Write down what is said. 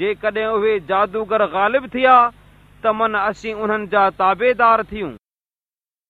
جيڪڏهن اهي جادوگر غالب ٿيا ته من اسين انهن جا تابيدار ٿيون.